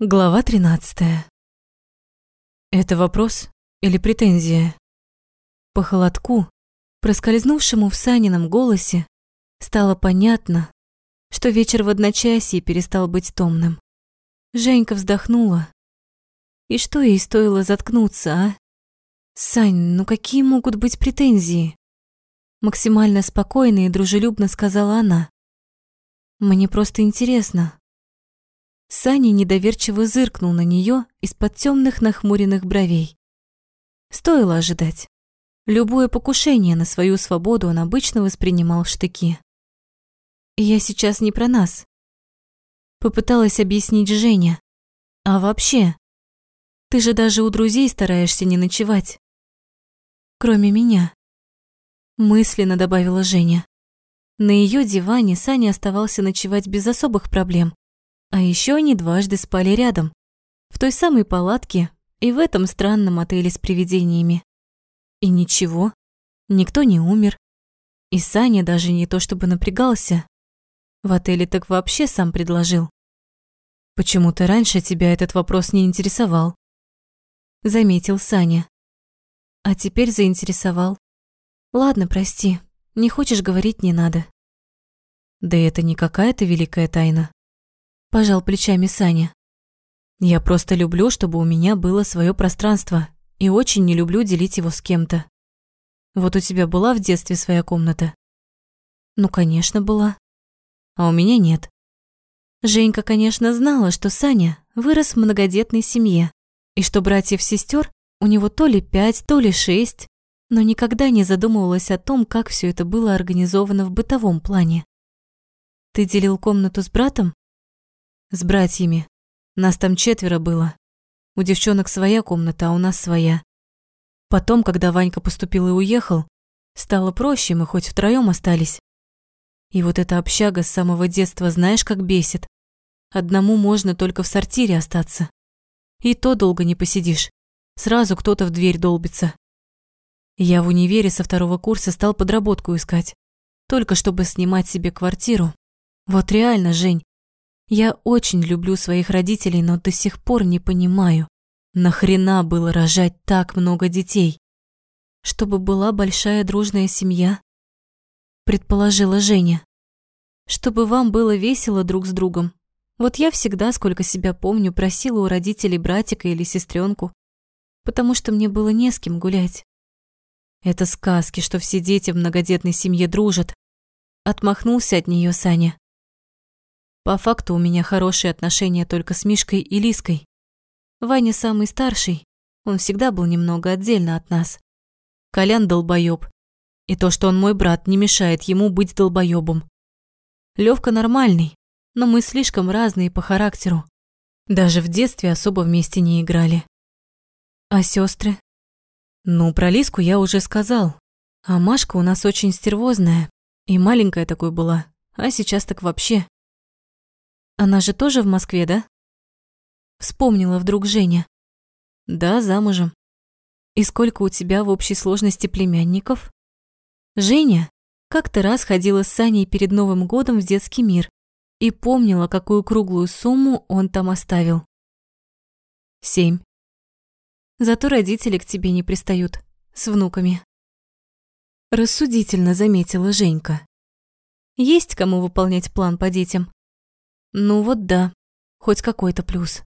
Глава 13. Это вопрос или претензия? По холодку, проскользнувшему в Санином голосе, стало понятно, что вечер в одночасье перестал быть томным. Женька вздохнула. И что ей стоило заткнуться, а? Сань, ну какие могут быть претензии? Максимально спокойно и дружелюбно сказала она. Мне просто интересно. Саня недоверчиво зыркнул на нее из-под темных нахмуренных бровей. Стоило ожидать. Любое покушение на свою свободу он обычно воспринимал в штыки. «Я сейчас не про нас», — попыталась объяснить Женя. «А вообще, ты же даже у друзей стараешься не ночевать. Кроме меня», — мысленно добавила Женя. На ее диване Саня оставался ночевать без особых проблем. А еще они дважды спали рядом, в той самой палатке и в этом странном отеле с привидениями. И ничего, никто не умер. И Саня даже не то чтобы напрягался. В отеле так вообще сам предложил. «Почему-то раньше тебя этот вопрос не интересовал», — заметил Саня. «А теперь заинтересовал. Ладно, прости, не хочешь говорить, не надо». «Да это не какая-то великая тайна. Пожал плечами Саня. Я просто люблю, чтобы у меня было свое пространство, и очень не люблю делить его с кем-то. Вот у тебя была в детстве своя комната? Ну, конечно, была. А у меня нет. Женька, конечно, знала, что Саня вырос в многодетной семье, и что братьев-сестер у него то ли пять, то ли шесть, но никогда не задумывалась о том, как все это было организовано в бытовом плане. Ты делил комнату с братом? С братьями. Нас там четверо было. У девчонок своя комната, а у нас своя. Потом, когда Ванька поступил и уехал, стало проще, мы хоть втроем остались. И вот эта общага с самого детства знаешь, как бесит. Одному можно только в сортире остаться. И то долго не посидишь. Сразу кто-то в дверь долбится. Я в универе со второго курса стал подработку искать. Только чтобы снимать себе квартиру. Вот реально, Жень, я очень люблю своих родителей, но до сих пор не понимаю, нахрена было рожать так много детей? Чтобы была большая дружная семья, предположила Женя. Чтобы вам было весело друг с другом. Вот я всегда, сколько себя помню, просила у родителей братика или сестренку, потому что мне было не с кем гулять. Это сказки, что все дети в многодетной семье дружат. Отмахнулся от нее Саня. По факту у меня хорошие отношения только с Мишкой и Лиской. Ваня самый старший, он всегда был немного отдельно от нас. Колян долбоёб. И то, что он мой брат, не мешает ему быть долбоёбом. Лёвка нормальный, но мы слишком разные по характеру. Даже в детстве особо вместе не играли. А сестры? Ну, про Лиску я уже сказал. А Машка у нас очень стервозная. И маленькая такой была. А сейчас так вообще. Она же тоже в Москве, да? Вспомнила вдруг Женя. Да, замужем. И сколько у тебя в общей сложности племянников? Женя как-то раз ходила с Саней перед Новым годом в детский мир и помнила, какую круглую сумму он там оставил. Семь. Зато родители к тебе не пристают, с внуками. Рассудительно заметила Женька. Есть кому выполнять план по детям. Ну вот да, хоть какой-то плюс.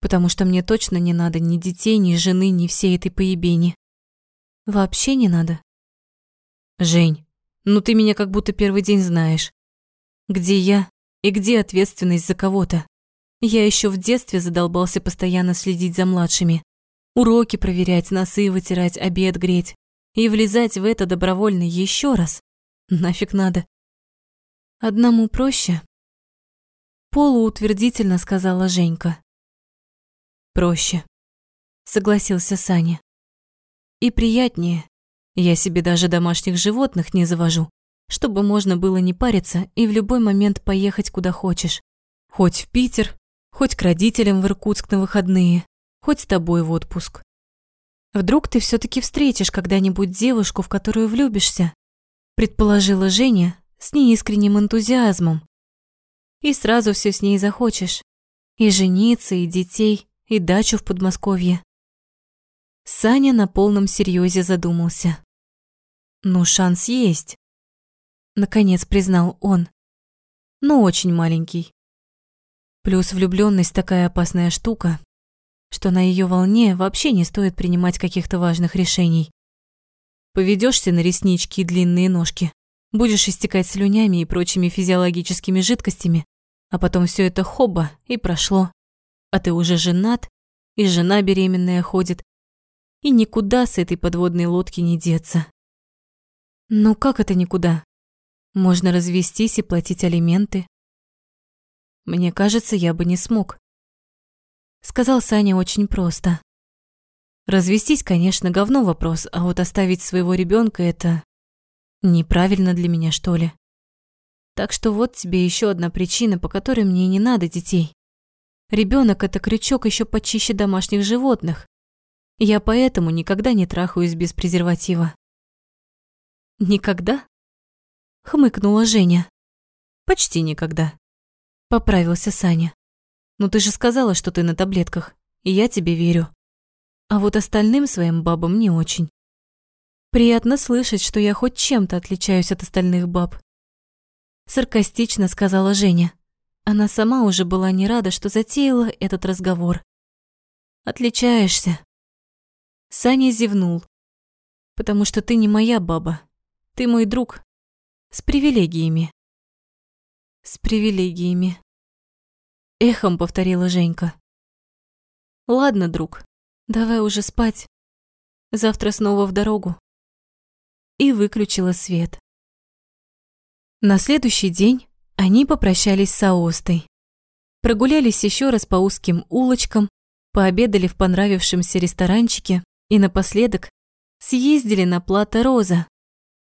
Потому что мне точно не надо ни детей, ни жены, ни всей этой поебени. Вообще не надо. Жень, ну ты меня как будто первый день знаешь. Где я и где ответственность за кого-то? Я еще в детстве задолбался постоянно следить за младшими. Уроки проверять, носы вытирать, обед греть. И влезать в это добровольно еще раз. Нафиг надо. Одному проще, полуутвердительно сказала Женька. Проще, согласился Саня. И приятнее. Я себе даже домашних животных не завожу, чтобы можно было не париться и в любой момент поехать куда хочешь. Хоть в Питер, хоть к родителям в Иркутск на выходные, хоть с тобой в отпуск. Вдруг ты все таки встретишь когда-нибудь девушку, в которую влюбишься, предположила Женя с неискренним энтузиазмом, и сразу все с ней захочешь. И жениться, и детей, и дачу в Подмосковье. Саня на полном серьезе задумался. Ну, шанс есть. Наконец признал он. Но очень маленький. Плюс влюбленность такая опасная штука, что на ее волне вообще не стоит принимать каких-то важных решений. Поведешься на реснички и длинные ножки, будешь истекать слюнями и прочими физиологическими жидкостями, а потом все это хоба и прошло. А ты уже женат, и жена беременная ходит, и никуда с этой подводной лодки не деться. Ну как это никуда? Можно развестись и платить алименты. Мне кажется, я бы не смог. Сказал Саня очень просто. Развестись, конечно, говно вопрос, а вот оставить своего ребенка это неправильно для меня, что ли. Так что вот тебе еще одна причина, по которой мне не надо детей. Ребенок это крючок еще почище домашних животных. Я поэтому никогда не трахаюсь без презерватива. Никогда? Хмыкнула Женя. Почти никогда. Поправился Саня. Ну ты же сказала, что ты на таблетках, и я тебе верю а вот остальным своим бабам не очень. Приятно слышать, что я хоть чем-то отличаюсь от остальных баб. Саркастично сказала Женя. Она сама уже была не рада, что затеяла этот разговор. Отличаешься. Саня зевнул. Потому что ты не моя баба. Ты мой друг. С привилегиями. С привилегиями. Эхом повторила Женька. Ладно, друг, Давай уже спать. Завтра снова в дорогу. И выключила свет. На следующий день они попрощались с Аостой. Прогулялись еще раз по узким улочкам, пообедали в понравившемся ресторанчике и напоследок съездили на плато Роза,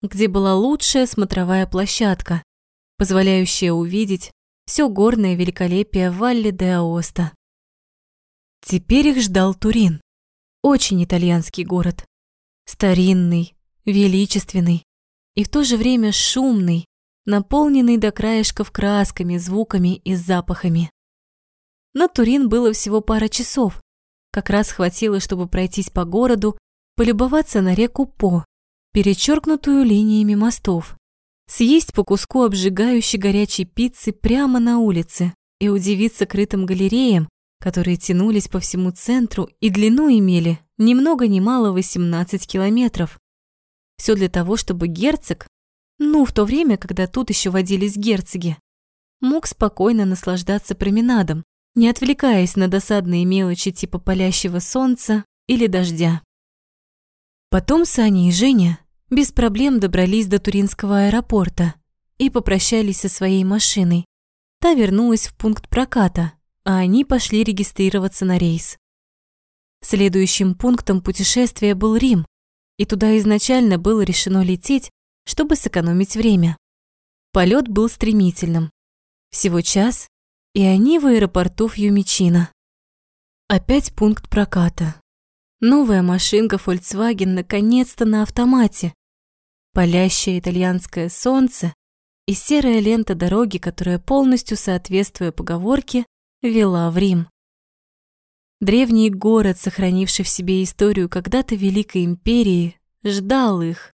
где была лучшая смотровая площадка, позволяющая увидеть все горное великолепие Валли де Аоста. Теперь их ждал Турин. Очень итальянский город. Старинный, величественный и в то же время шумный, наполненный до краешков красками, звуками и запахами. На Турин было всего пара часов. Как раз хватило, чтобы пройтись по городу, полюбоваться на реку По, перечеркнутую линиями мостов, съесть по куску обжигающей горячей пиццы прямо на улице и удивиться крытым галереям, которые тянулись по всему центру и длину имели ни много ни мало 18 километров. Все для того, чтобы герцог, ну, в то время, когда тут еще водились герцоги, мог спокойно наслаждаться променадом, не отвлекаясь на досадные мелочи типа палящего солнца или дождя. Потом Саня и Женя без проблем добрались до Туринского аэропорта и попрощались со своей машиной. Та вернулась в пункт проката, а они пошли регистрироваться на рейс. Следующим пунктом путешествия был Рим, и туда изначально было решено лететь, чтобы сэкономить время. Полет был стремительным. Всего час, и они в аэропорту Фьюмичино. Опять пункт проката. Новая машинка Volkswagen наконец-то на автомате. Палящее итальянское солнце и серая лента дороги, которая полностью соответствуя поговорке, вела в Рим. Древний город, сохранивший в себе историю когда-то Великой Империи, ждал их.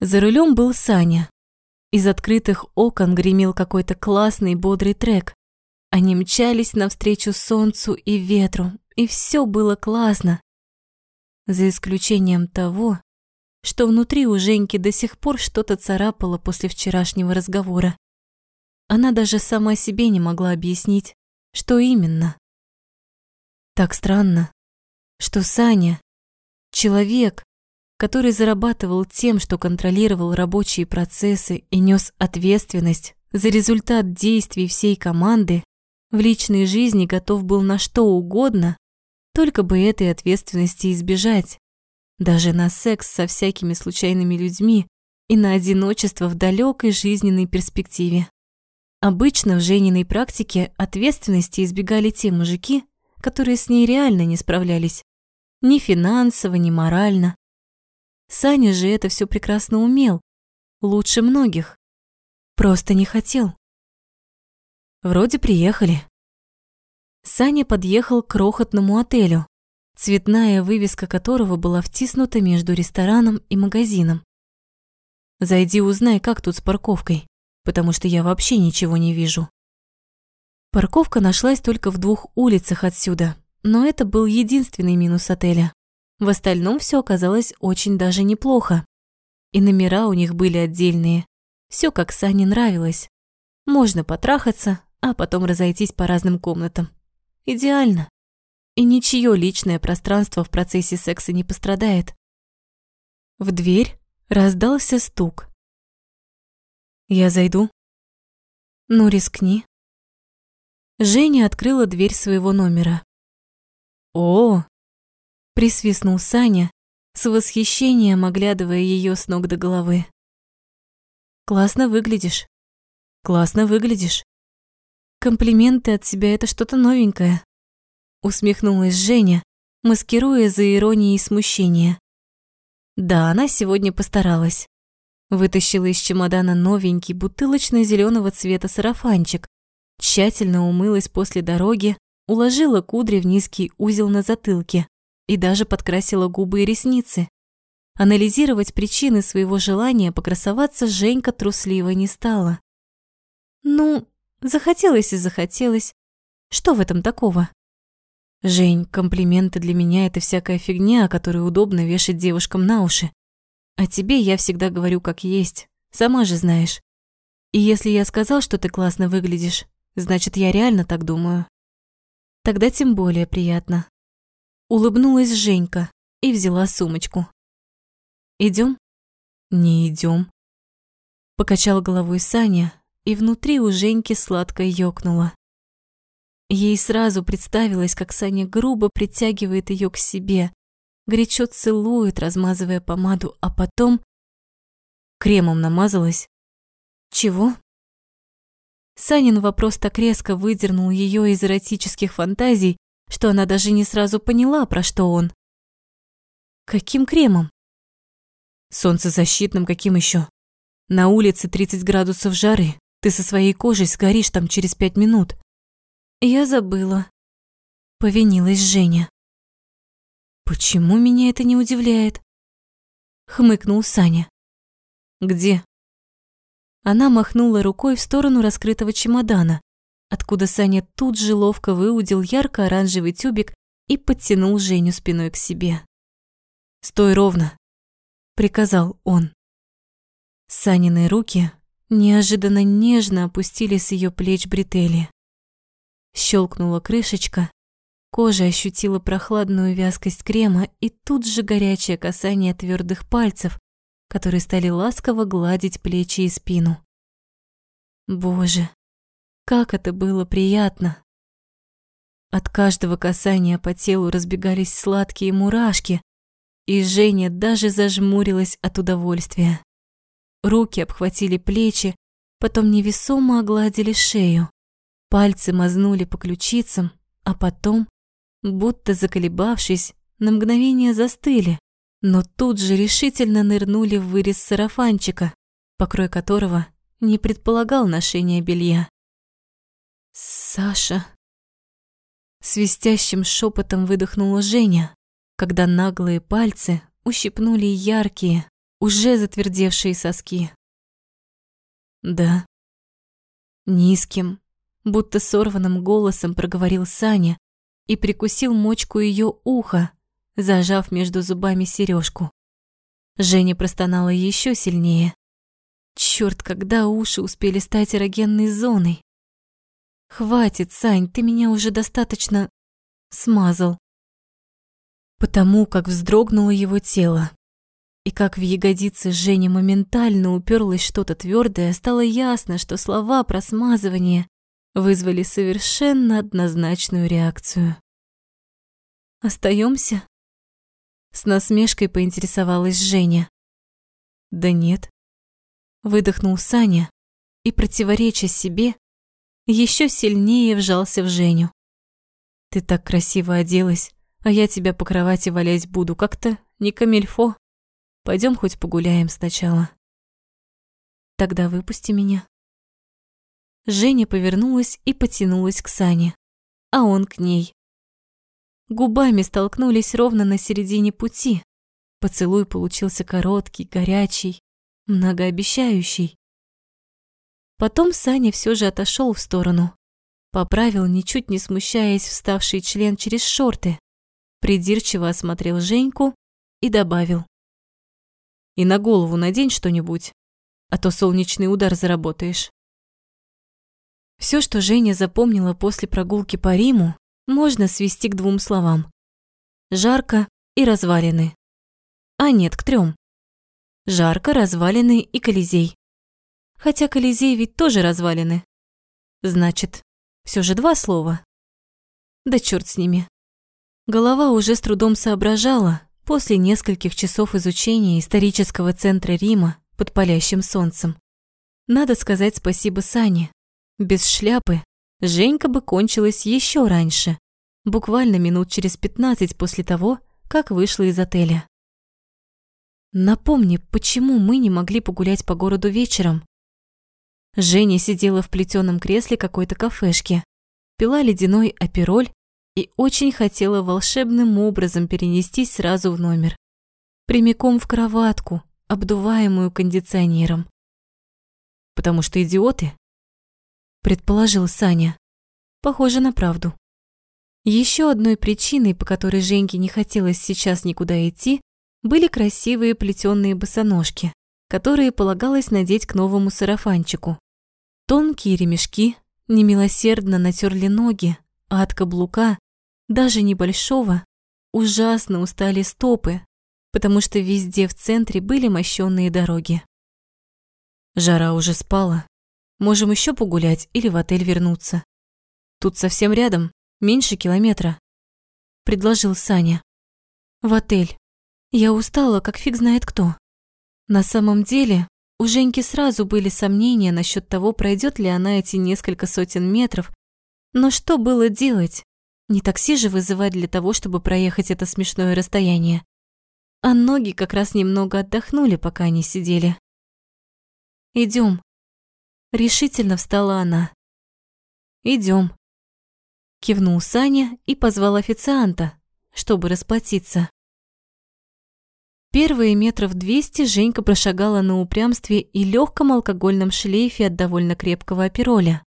За рулем был Саня. Из открытых окон гремел какой-то классный бодрый трек. Они мчались навстречу солнцу и ветру, и все было классно. За исключением того, что внутри у Женьки до сих пор что-то царапало после вчерашнего разговора. Она даже сама себе не могла объяснить, что именно? Так странно, что Саня, человек, который зарабатывал тем, что контролировал рабочие процессы и нес ответственность за результат действий всей команды, в личной жизни готов был на что угодно, только бы этой ответственности избежать. Даже на секс со всякими случайными людьми и на одиночество в далекой жизненной перспективе. Обычно в Жениной практике ответственности избегали те мужики, которые с ней реально не справлялись. Ни финансово, ни морально. Саня же это все прекрасно умел. Лучше многих. Просто не хотел. Вроде приехали. Саня подъехал к крохотному отелю, цветная вывеска которого была втиснута между рестораном и магазином. «Зайди узнай, как тут с парковкой, потому что я вообще ничего не вижу». Парковка нашлась только в двух улицах отсюда, но это был единственный минус отеля. В остальном все оказалось очень даже неплохо. И номера у них были отдельные. Все как Сане нравилось. Можно потрахаться, а потом разойтись по разным комнатам. Идеально. И ничье личное пространство в процессе секса не пострадает. В дверь раздался стук. «Я зайду?» «Ну, рискни». Женя открыла дверь своего номера. «О!» – присвистнул Саня, с восхищением оглядывая ее с ног до головы. «Классно выглядишь. Классно выглядишь. Комплименты от себя – это что-то новенькое. Усмехнулась Женя, маскируя за иронией смущение. Да, она сегодня постаралась. Вытащила из чемодана новенький бутылочно зеленого цвета сарафанчик, тщательно умылась после дороги, уложила кудри в низкий узел на затылке и даже подкрасила губы и ресницы. Анализировать причины своего желания покрасоваться Женька трусливо не стала. Ну, Захотелось и захотелось. Что в этом такого? Жень, комплименты для меня это всякая фигня, которую удобно вешать девушкам на уши. А тебе я всегда говорю как есть, сама же знаешь. И если я сказал, что ты классно выглядишь, значит, я реально так думаю. Тогда тем более приятно. Улыбнулась Женька и взяла сумочку. Идем? Не идем. Покачал головой Саня, и внутри у Женьки сладко ёкнуло. Ей сразу представилось, как Саня грубо притягивает ее к себе, горячо целует, размазывая помаду, а потом кремом намазалась. Чего? Санин вопрос так резко выдернул ее из эротических фантазий, что она даже не сразу поняла, про что он. Каким кремом? Солнцезащитным каким еще? На улице 30 градусов жары, ты со своей кожей сгоришь там через пять минут. Я забыла. Повинилась Женя. Почему меня это не удивляет? Хмыкнул Саня. Где? Она махнула рукой в сторону раскрытого чемодана, откуда Саня тут же ловко выудил ярко-оранжевый тюбик и подтянул Женю спиной к себе. «Стой ровно», — приказал он. Санины руки неожиданно нежно опустили с ее плеч бретели. Щелкнула крышечка, кожа ощутила прохладную вязкость крема и тут же горячее касание твердых пальцев, которые стали ласково гладить плечи и спину. Боже, как это было приятно! От каждого касания по телу разбегались сладкие мурашки, и Женя даже зажмурилась от удовольствия. Руки обхватили плечи, потом невесомо огладили шею. Пальцы мазнули по ключицам, а потом, будто заколебавшись, на мгновение застыли, но тут же решительно нырнули в вырез сарафанчика, покрой которого не предполагал ношения белья. «Саша...» Свистящим шепотом выдохнула Женя, когда наглые пальцы ущипнули яркие, уже затвердевшие соски. Да. Низким, будто сорванным голосом проговорил Саня и прикусил мочку ее уха, зажав между зубами сережку. Женя простонала еще сильнее. Черт, когда уши успели стать эрогенной зоной. Хватит, Сань, ты меня уже достаточно смазал. Потому как вздрогнуло его тело, и как в ягодице Жени моментально уперлось что-то твердое, стало ясно, что слова про смазывание вызвали совершенно однозначную реакцию. Остаемся? С насмешкой поинтересовалась Женя. Да нет. Выдохнул Саня и, противореча себе, еще сильнее вжался в Женю. Ты так красиво оделась, а я тебя по кровати валять буду, как-то не камельфо. Пойдем хоть погуляем сначала. Тогда выпусти меня. Женя повернулась и потянулась к Сане. а он к ней. Губами столкнулись ровно на середине пути. Поцелуй получился короткий, горячий, многообещающий. Потом Саня все же отошел в сторону. Поправил, ничуть не смущаясь, вставший член через шорты. Придирчиво осмотрел Женьку и добавил. «И на голову надень что-нибудь, а то солнечный удар заработаешь». Все, что Женя запомнила после прогулки по Риму, можно свести к двум словам. Жарко и развалины. А нет, к трем. Жарко, развалины и Колизей. Хотя Колизей ведь тоже развалины. Значит, все же два слова. Да черт с ними. Голова уже с трудом соображала после нескольких часов изучения исторического центра Рима под палящим солнцем. Надо сказать спасибо Сане. Без шляпы Женька бы кончилась еще раньше, буквально минут через пятнадцать после того, как вышла из отеля. Напомни, почему мы не могли погулять по городу вечером? Женя сидела в плетеном кресле какой-то кафешки, пила ледяной апероль и очень хотела волшебным образом перенестись сразу в номер. Прямиком в кроватку, обдуваемую кондиционером. «Потому что идиоты?» предположил Саня. Похоже на правду. Еще одной причиной, по которой Женьке не хотелось сейчас никуда идти, были красивые плетеные босоножки, которые полагалось надеть к новому сарафанчику. Тонкие ремешки немилосердно натерли ноги, а от каблука, даже небольшого, ужасно устали стопы, потому что везде в центре были мощенные дороги. Жара уже спала. Можем еще погулять или в отель вернуться. Тут совсем рядом, меньше километра. Предложил Саня. В отель. Я устала, как фиг знает кто. На самом деле, у Женьки сразу были сомнения насчет того, пройдет ли она эти несколько сотен метров. Но что было делать? Не такси же вызывать для того, чтобы проехать это смешное расстояние. А ноги как раз немного отдохнули, пока они сидели. Идем. Решительно встала она. Идем. Кивнул Саня и позвал официанта, чтобы расплатиться. Первые метров двести Женька прошагала на упрямстве и легком алкогольном шлейфе от довольно крепкого опероля.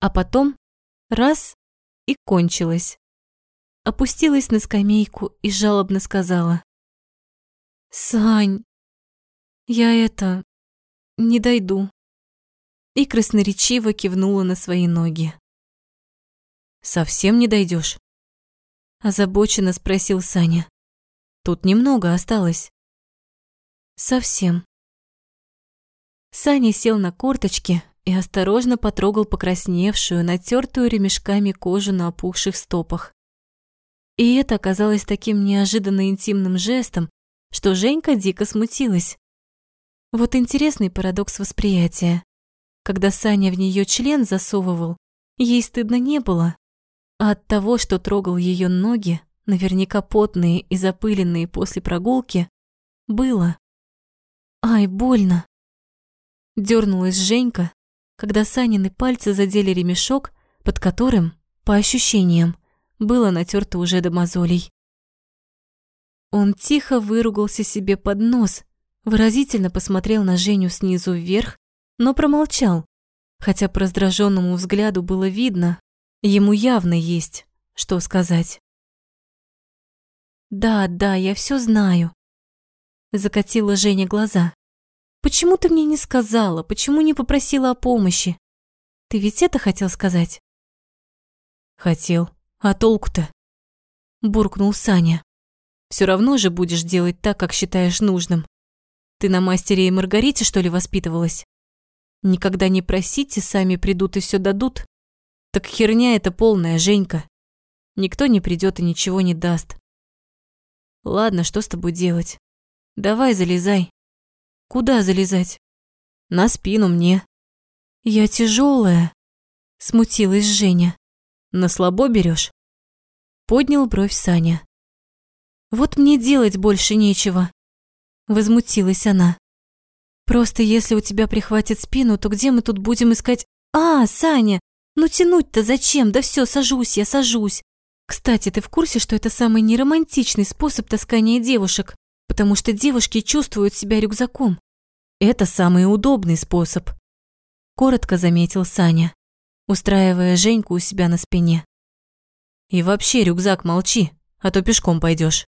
А потом раз и кончилась. Опустилась на скамейку и жалобно сказала. «Сань, я это... не дойду». И красноречиво кивнула на свои ноги. «Совсем не дойдешь? Озабоченно спросил Саня. «Тут немного осталось». Совсем. Саня сел на корточки и осторожно потрогал покрасневшую, натертую ремешками кожу на опухших стопах. И это оказалось таким неожиданно интимным жестом, что Женька дико смутилась. Вот интересный парадокс восприятия. Когда Саня в нее член засовывал, ей стыдно не было. А от того, что трогал ее ноги, наверняка потные и запыленные после прогулки, было. Ай, больно. Дёрнулась Женька, когда Санины пальцы задели ремешок, под которым, по ощущениям, было натерто уже до мозолей. Он тихо выругался себе под нос, выразительно посмотрел на Женю снизу вверх, но промолчал, хотя по раздраженному взгляду было видно, ему явно есть, что сказать. «Да, да, я все знаю», Закатила Женя глаза. «Почему ты мне не сказала? Почему не попросила о помощи? Ты ведь это хотел сказать?» «Хотел. А толку-то?» Буркнул Саня. Все равно же будешь делать так, как считаешь нужным. Ты на мастере и Маргарите, что ли, воспитывалась? Никогда не просите, сами придут и все дадут. Так херня это полная, Женька. Никто не придет и ничего не даст. Ладно, что с тобой делать? Давай залезай. Куда залезать? На спину мне. Я тяжелая. Смутилась Женя. На слабо берешь? Поднял бровь Саня. Вот мне делать больше нечего. Возмутилась она. Просто если у тебя прихватит спину, то где мы тут будем искать... А, Саня, Ну тянуть-то зачем? Да все, сажусь я, сажусь. Кстати, ты в курсе, что это самый неромантичный способ таскания девушек, потому что девушки чувствуют себя рюкзаком. Это самый удобный способ. Коротко заметил Саня, устраивая Женьку у себя на спине. И вообще, рюкзак, молчи, а то пешком пойдешь.